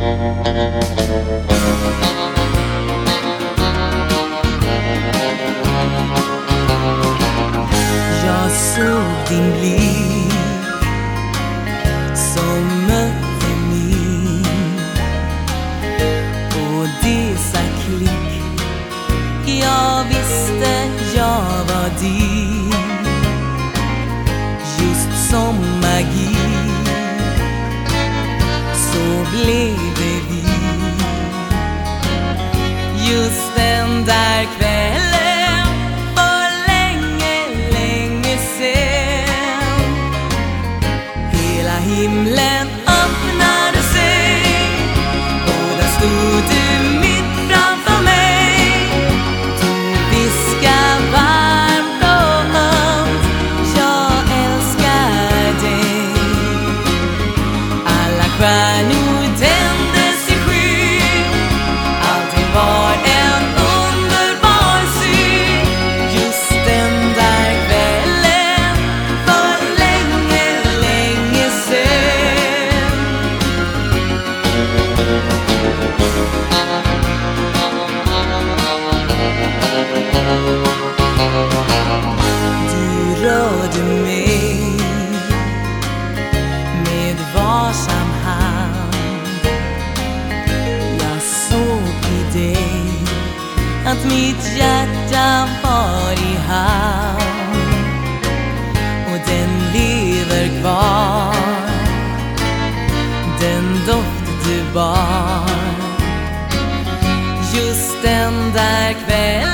Jag såg din blick som mötte min. Och det sa klick. Jag visste jag var din. Just som magi. Så blev you att mitt hjärta var i hamn. Och den lever kvar. Den doft du bar. Just den där kvällen